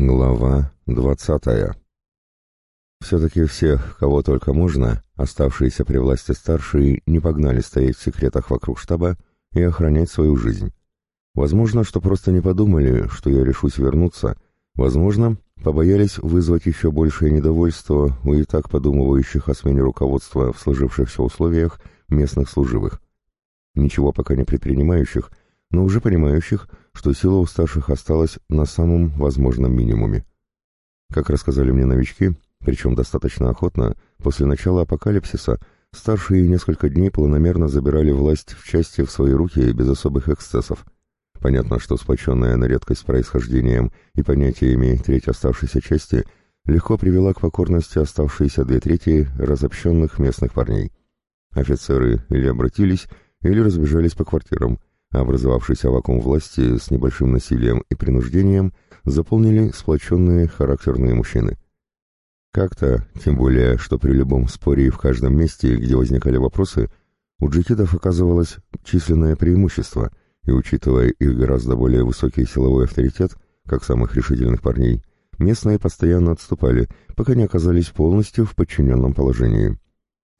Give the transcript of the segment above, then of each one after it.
Глава двадцатая. Все-таки всех, кого только можно, оставшиеся при власти старшие, не погнали стоять в секретах вокруг штаба и охранять свою жизнь. Возможно, что просто не подумали, что я решусь вернуться, возможно, побоялись вызвать еще большее недовольство у и так подумывающих о смене руководства в сложившихся условиях местных служивых. Ничего пока не предпринимающих, но уже понимающих, что сила у старших осталась на самом возможном минимуме. Как рассказали мне новички, причем достаточно охотно, после начала апокалипсиса старшие несколько дней планомерно забирали власть в части в свои руки без особых эксцессов. Понятно, что сплоченная на редкость происхождением и понятиями треть оставшейся части легко привела к покорности оставшиеся две трети разобщенных местных парней. Офицеры или обратились, или разбежались по квартирам, образовавшийся вакуум власти с небольшим насилием и принуждением заполнили сплоченные характерные мужчины. Как-то, тем более, что при любом споре и в каждом месте, где возникали вопросы, у джекидов оказывалось численное преимущество, и учитывая их гораздо более высокий силовой авторитет, как самых решительных парней, местные постоянно отступали, пока не оказались полностью в подчиненном положении.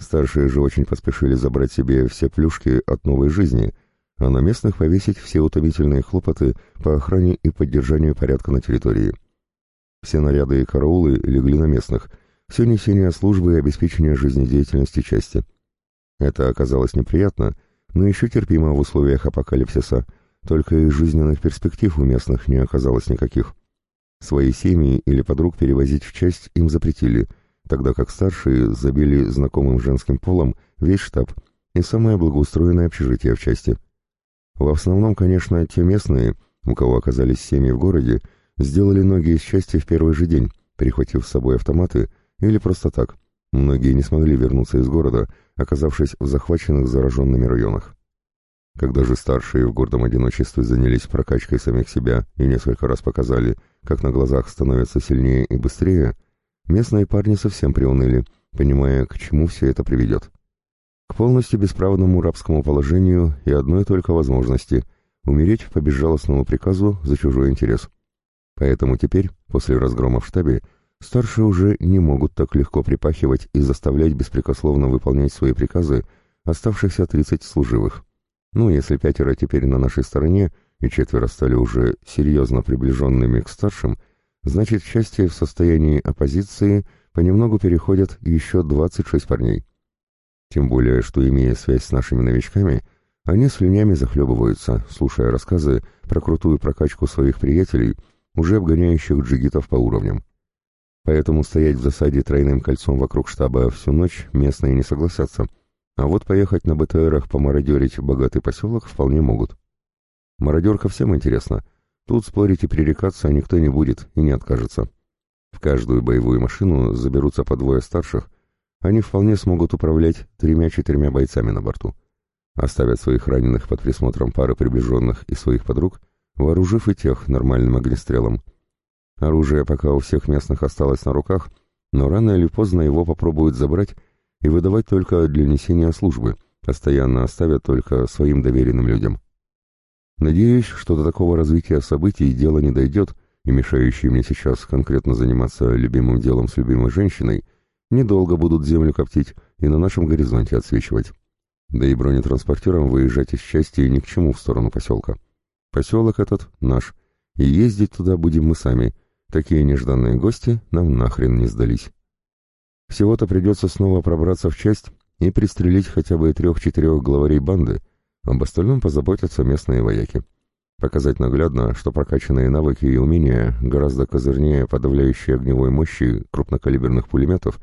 Старшие же очень поспешили забрать себе все плюшки от новой жизни – а на местных повесить все утомительные хлопоты по охране и поддержанию порядка на территории. Все наряды и караулы легли на местных, все несение службы и обеспечение жизнедеятельности части. Это оказалось неприятно, но еще терпимо в условиях апокалипсиса, только из жизненных перспектив у местных не оказалось никаких. Свои семьи или подруг перевозить в часть им запретили, тогда как старшие забили знакомым женским полом весь штаб и самое благоустроенное общежитие в части – в основном, конечно, те местные, у кого оказались семьи в городе, сделали ноги из счастья в первый же день, перехватив с собой автоматы или просто так. Многие не смогли вернуться из города, оказавшись в захваченных зараженными районах. Когда же старшие в гордом одиночестве занялись прокачкой самих себя и несколько раз показали, как на глазах становятся сильнее и быстрее, местные парни совсем приуныли, понимая, к чему все это приведет к полностью бесправному рабскому положению и одной только возможности — умереть по безжалостному приказу за чужой интерес. Поэтому теперь, после разгрома в штабе, старшие уже не могут так легко припахивать и заставлять беспрекословно выполнять свои приказы оставшихся 30 служивых. Ну, если пятеро теперь на нашей стороне и четверо стали уже серьезно приближенными к старшим, значит, счастье в состоянии оппозиции понемногу переходят еще 26 парней. Тем более, что, имея связь с нашими новичками, они слюнями захлебываются, слушая рассказы про крутую прокачку своих приятелей, уже обгоняющих джигитов по уровням. Поэтому стоять в засаде тройным кольцом вокруг штаба всю ночь местные не согласятся, а вот поехать на БТРах помародерить богатый поселок вполне могут. Мародерка всем интересно. Тут спорить и пререкаться никто не будет и не откажется. В каждую боевую машину заберутся по двое старших, они вполне смогут управлять тремя-четырьмя бойцами на борту. Оставят своих раненых под присмотром пары приближенных и своих подруг, вооружив и тех нормальным огнестрелом. Оружие пока у всех местных осталось на руках, но рано или поздно его попробуют забрать и выдавать только для несения службы, постоянно оставят только своим доверенным людям. Надеюсь, что до такого развития событий дело не дойдет, и мешающий мне сейчас конкретно заниматься любимым делом с любимой женщиной – недолго будут землю коптить и на нашем горизонте отсвечивать. Да и бронетранспортером выезжать из части ни к чему в сторону поселка. Поселок этот наш, и ездить туда будем мы сами. Такие нежданные гости нам нахрен не сдались. Всего-то придется снова пробраться в часть и пристрелить хотя бы трех-четырех главарей банды, об остальном позаботятся местные вояки. Показать наглядно, что прокачанные навыки и умения гораздо козырнее подавляющей огневой мощи крупнокалиберных пулеметов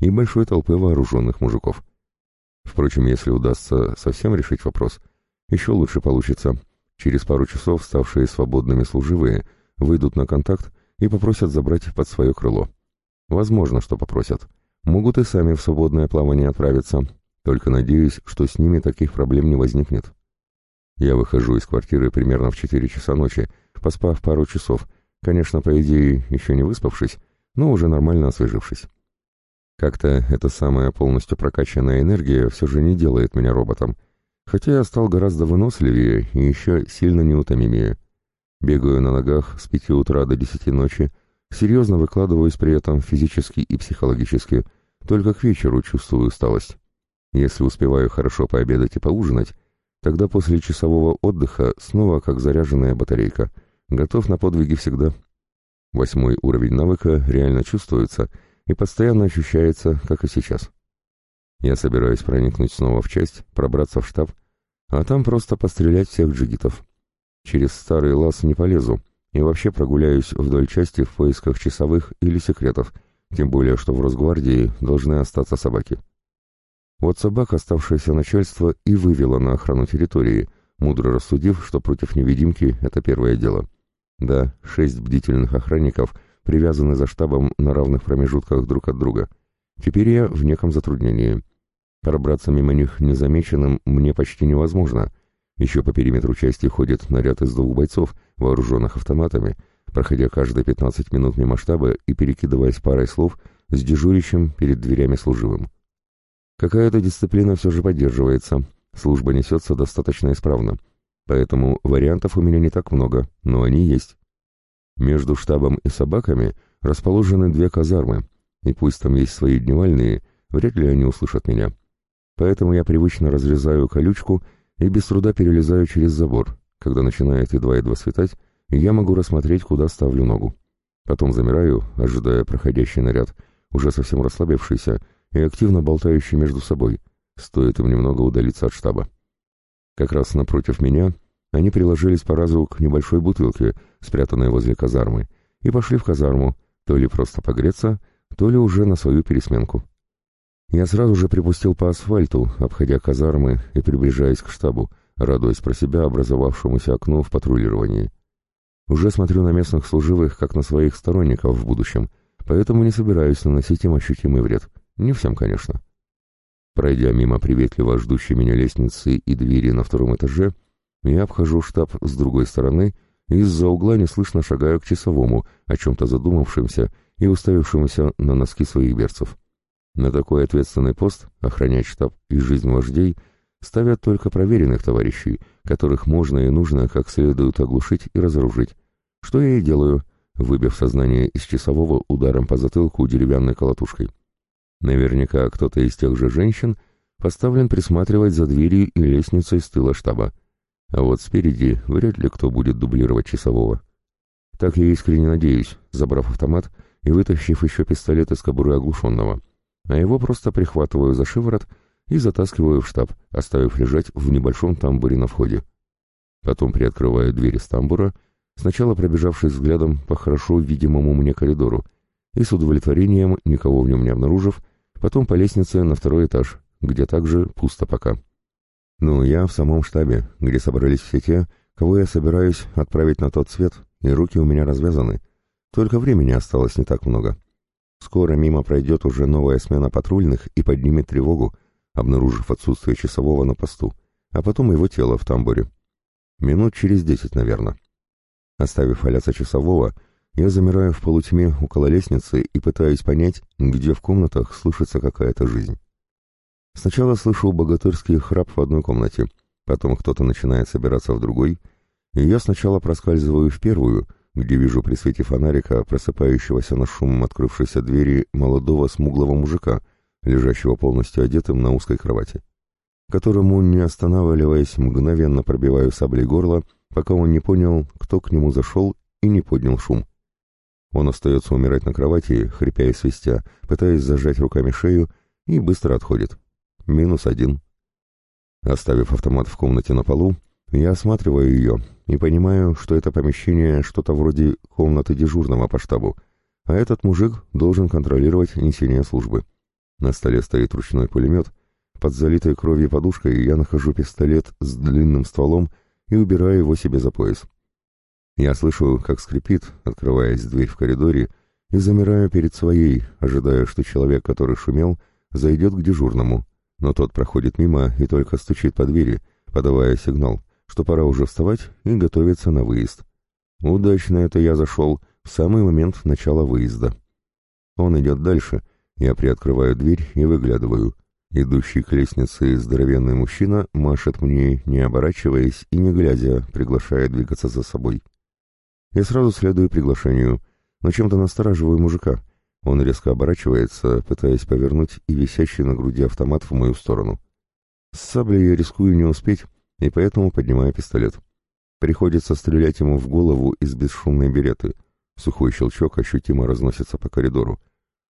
и большой толпы вооруженных мужиков. Впрочем, если удастся совсем решить вопрос, еще лучше получится. Через пару часов ставшие свободными служивые выйдут на контакт и попросят забрать под свое крыло. Возможно, что попросят. Могут и сами в свободное плавание отправиться, только надеюсь, что с ними таких проблем не возникнет. Я выхожу из квартиры примерно в 4 часа ночи, поспав пару часов, конечно, по идее, еще не выспавшись, но уже нормально освежившись. Как-то эта самая полностью прокачанная энергия все же не делает меня роботом, хотя я стал гораздо выносливее и еще сильно неутомимее. Бегаю на ногах с пяти утра до десяти ночи, Серьезно выкладываюсь при этом физически и психологически, только к вечеру чувствую усталость. Если успеваю хорошо пообедать и поужинать, тогда после часового отдыха снова как заряженная батарейка, готов на подвиги всегда. Восьмой уровень навыка реально чувствуется и постоянно ощущается, как и сейчас. Я собираюсь проникнуть снова в часть, пробраться в штаб, а там просто пострелять всех джигитов. Через старый лаз не полезу, и вообще прогуляюсь вдоль части в поисках часовых или секретов, тем более, что в Росгвардии должны остаться собаки. Вот собак оставшееся начальство и вывело на охрану территории, мудро рассудив, что против невидимки это первое дело. Да, шесть бдительных охранников привязаны за штабом на равных промежутках друг от друга. Теперь я в неком затруднении. Пробраться мимо них незамеченным мне почти невозможно. Еще по периметру части ходит наряд из двух бойцов, вооруженных автоматами, проходя каждые 15 минут мимо штаба и перекидываясь парой слов с дежурящим перед дверями служивым. Какая-то дисциплина все же поддерживается, служба несется достаточно исправно, поэтому вариантов у меня не так много, но они есть. Между штабом и собаками расположены две казармы, и пусть там есть свои дневальные, вряд ли они услышат меня. Поэтому я привычно разрезаю колючку и без труда перелезаю через забор, когда начинает едва-едва светать, я могу рассмотреть, куда ставлю ногу. Потом замираю, ожидая проходящий наряд, уже совсем расслабившийся и активно болтающий между собой, стоит им немного удалиться от штаба. Как раз напротив меня они приложились по разу к небольшой бутылке, спрятанной возле казармы, и пошли в казарму, то ли просто погреться, то ли уже на свою пересменку. Я сразу же припустил по асфальту, обходя казармы и приближаясь к штабу, радуясь про себя образовавшемуся окну в патрулировании. Уже смотрю на местных служивых, как на своих сторонников в будущем, поэтому не собираюсь наносить им ощутимый вред. Не всем, конечно. Пройдя мимо приветливо ждущей меня лестницы и двери на втором этаже, я обхожу штаб с другой стороны и из-за угла неслышно шагаю к часовому, о чем-то задумавшимся и уставившемуся на носки своих берцев. На такой ответственный пост, охранять штаб и жизнь вождей, ставят только проверенных товарищей, которых можно и нужно как следует оглушить и разоружить. Что я и делаю, выбив сознание из часового ударом по затылку деревянной колотушкой. Наверняка кто-то из тех же женщин поставлен присматривать за дверью и лестницей с тыла штаба. А вот спереди вряд ли кто будет дублировать часового. Так я искренне надеюсь, забрав автомат и вытащив еще пистолет из кобуры оглушенного а его просто прихватываю за шиворот и затаскиваю в штаб, оставив лежать в небольшом тамбуре на входе. Потом приоткрываю двери с тамбура, сначала пробежавшись взглядом по хорошо видимому мне коридору, и с удовлетворением, никого в нем не обнаружив, потом по лестнице на второй этаж, где также пусто пока. Ну, я в самом штабе, где собрались все те, кого я собираюсь отправить на тот свет, и руки у меня развязаны. Только времени осталось не так много. Скоро мимо пройдет уже новая смена патрульных и поднимет тревогу, обнаружив отсутствие часового на посту, а потом его тело в тамбуре. Минут через десять, наверное. Оставив валяться часового, я замираю в полутьме около лестницы и пытаюсь понять, где в комнатах слышится какая-то жизнь. Сначала слышу богатырский храп в одной комнате, потом кто-то начинает собираться в другой, и я сначала проскальзываю в первую — где вижу при свете фонарика просыпающегося на шум открывшейся двери молодого смуглого мужика, лежащего полностью одетым на узкой кровати, которому, не останавливаясь, мгновенно пробиваю саблей горло, пока он не понял, кто к нему зашел и не поднял шум. Он остается умирать на кровати, хрипя и свистя, пытаясь зажать руками шею, и быстро отходит. Минус один. Оставив автомат в комнате на полу, я осматриваю ее и понимаю, что это помещение что-то вроде комнаты дежурного по штабу, а этот мужик должен контролировать несение службы. На столе стоит ручной пулемет, под залитой кровью подушкой я нахожу пистолет с длинным стволом и убираю его себе за пояс. Я слышу, как скрипит, открываясь дверь в коридоре, и замираю перед своей, ожидая, что человек, который шумел, зайдет к дежурному, но тот проходит мимо и только стучит по двери, подавая сигнал что пора уже вставать и готовиться на выезд. Удачно это я зашел в самый момент начала выезда. Он идет дальше, я приоткрываю дверь и выглядываю. Идущий к лестнице здоровенный мужчина машет мне, не оборачиваясь и не глядя, приглашая двигаться за собой. Я сразу следую приглашению, но чем-то настораживаю мужика. Он резко оборачивается, пытаясь повернуть и висящий на груди автомат в мою сторону. С саблей я рискую не успеть, и поэтому поднимаю пистолет. Приходится стрелять ему в голову из бесшумной береты. Сухой щелчок ощутимо разносится по коридору.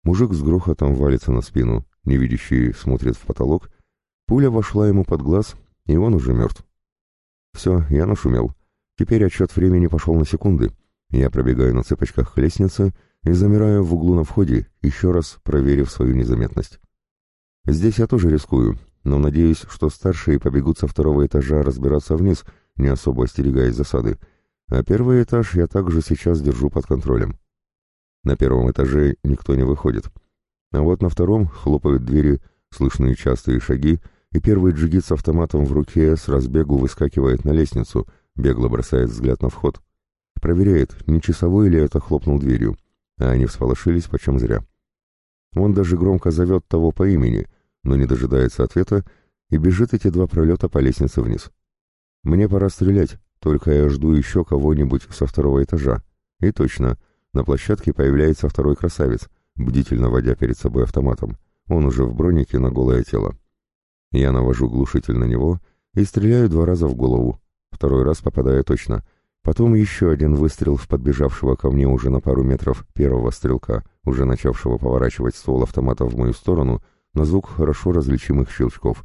Мужик с грохотом валится на спину, невидящий смотрит в потолок. Пуля вошла ему под глаз, и он уже мертв. Все, я нашумел. Теперь отчет времени пошел на секунды. Я пробегаю на цепочках к лестнице и замираю в углу на входе, еще раз проверив свою незаметность. Здесь я тоже рискую, но надеюсь, что старшие побегут со второго этажа разбираться вниз, не особо остерегаясь засады, а первый этаж я также сейчас держу под контролем. На первом этаже никто не выходит. А вот на втором хлопают двери, слышны частые шаги, и первый джигит с автоматом в руке с разбегу выскакивает на лестницу, бегло бросает взгляд на вход. Проверяет, не часовой ли это хлопнул дверью, а они всполошились почем зря. Он даже громко зовет того по имени, но не дожидается ответа и бежит эти два пролета по лестнице вниз. Мне пора стрелять, только я жду еще кого-нибудь со второго этажа. И точно, на площадке появляется второй красавец, бдительно водя перед собой автоматом. Он уже в бронике на голое тело. Я навожу глушитель на него и стреляю два раза в голову. Второй раз попадаю точно. Потом еще один выстрел в подбежавшего ко мне уже на пару метров первого стрелка, уже начавшего поворачивать ствол автомата в мою сторону, на звук хорошо различимых щелчков.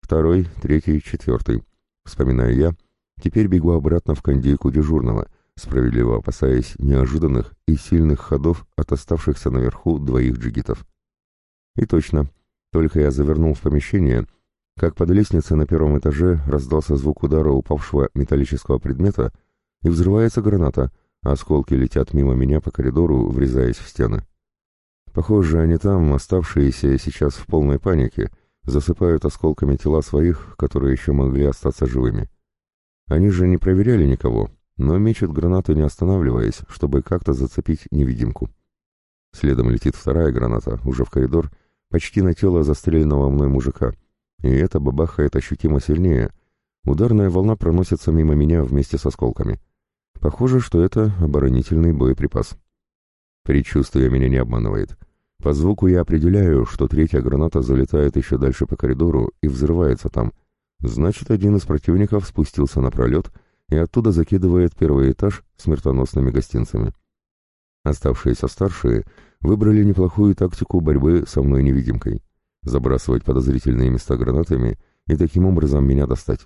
Второй, третий, четвертый. Вспоминаю я. Теперь бегу обратно в кондейку дежурного, справедливо опасаясь неожиданных и сильных ходов от оставшихся наверху двоих джигитов. И точно, только я завернул в помещение, как под лестницей на первом этаже раздался звук удара упавшего металлического предмета, и взрывается граната, а осколки летят мимо меня по коридору, врезаясь в стены. Похоже, они там, оставшиеся сейчас в полной панике, засыпают осколками тела своих, которые еще могли остаться живыми. Они же не проверяли никого, но мечут гранату не останавливаясь, чтобы как-то зацепить невидимку. Следом летит вторая граната, уже в коридор, почти на тело застреленного мной мужика. И это бабахает ощутимо сильнее. Ударная волна проносится мимо меня вместе с осколками. Похоже, что это оборонительный боеприпас. Предчувствие меня не обманывает. По звуку я определяю, что третья граната залетает еще дальше по коридору и взрывается там. Значит, один из противников спустился на пролет и оттуда закидывает первый этаж смертоносными гостинцами. Оставшиеся старшие выбрали неплохую тактику борьбы со мной невидимкой. Забрасывать подозрительные места гранатами и таким образом меня достать.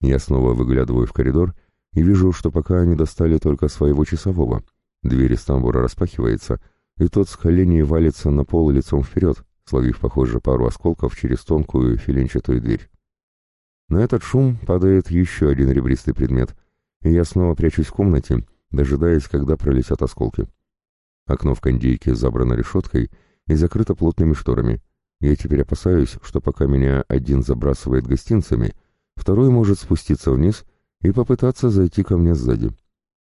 Я снова выглядываю в коридор и вижу, что пока они достали только своего часового. Дверь из тамбура распахивается, и тот с коленей валится на пол лицом вперед, словив, похоже, пару осколков через тонкую филенчатую дверь. На этот шум падает еще один ребристый предмет, и я снова прячусь в комнате, дожидаясь, когда пролетят осколки. Окно в кондейке забрано решеткой и закрыто плотными шторами. Я теперь опасаюсь, что пока меня один забрасывает гостинцами, второй может спуститься вниз и попытаться зайти ко мне сзади.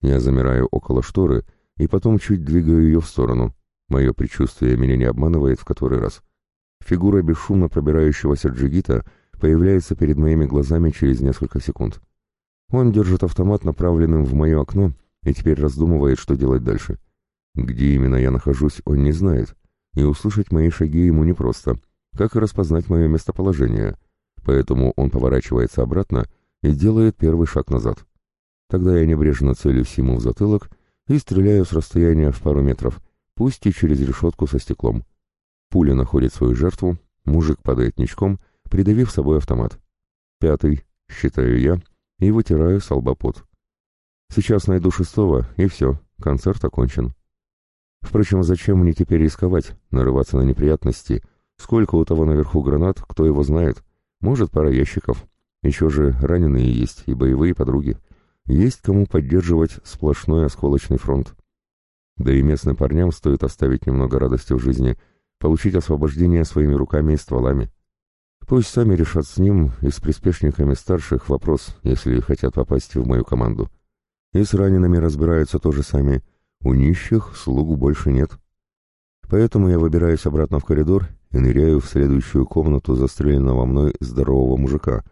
Я замираю около шторы и потом чуть двигаю ее в сторону. Мое предчувствие меня не обманывает в который раз. Фигура бесшумно пробирающегося джигита появляется перед моими глазами через несколько секунд. Он держит автомат направленным в мое окно и теперь раздумывает, что делать дальше. Где именно я нахожусь, он не знает, и услышать мои шаги ему непросто, как и распознать мое местоположение, поэтому он поворачивается обратно и делает первый шаг назад. Тогда я небрежно целюсь ему в затылок и стреляю с расстояния в пару метров, пусть и через решетку со стеклом. Пуля находит свою жертву, мужик падает ничком, придавив собой автомат. Пятый, считаю я, и вытираю с. Сейчас найду шестого, и все, концерт окончен. Впрочем, зачем мне теперь рисковать, нарываться на неприятности? Сколько у того наверху гранат, кто его знает? Может, пара ящиков. Еще же раненые есть и боевые подруги. Есть кому поддерживать сплошной осколочный фронт. Да и местным парням стоит оставить немного радости в жизни, получить освобождение своими руками и стволами. Пусть сами решат с ним и с приспешниками старших вопрос, если хотят попасть в мою команду. И с ранеными разбираются тоже сами – у нищих слуг больше нет. Поэтому я выбираюсь обратно в коридор и ныряю в следующую комнату застреленного мной здорового мужика.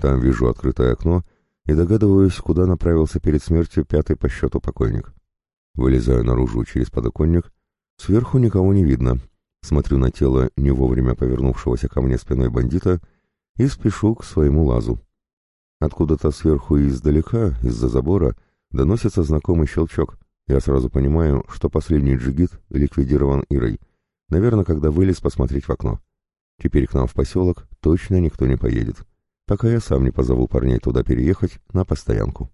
Там вижу открытое окно и догадываюсь, куда направился перед смертью пятый по счету покойник. Вылезаю наружу через подоконник. Сверху никого не видно. Смотрю на тело не вовремя повернувшегося ко мне спиной бандита и спешу к своему лазу. Откуда-то сверху и издалека, из-за забора, доносится знакомый щелчок. Я сразу понимаю, что последний джигит ликвидирован Ирой. Наверное, когда вылез посмотреть в окно. Теперь к нам в поселок точно никто не поедет, пока я сам не позову парней туда переехать на постоянку.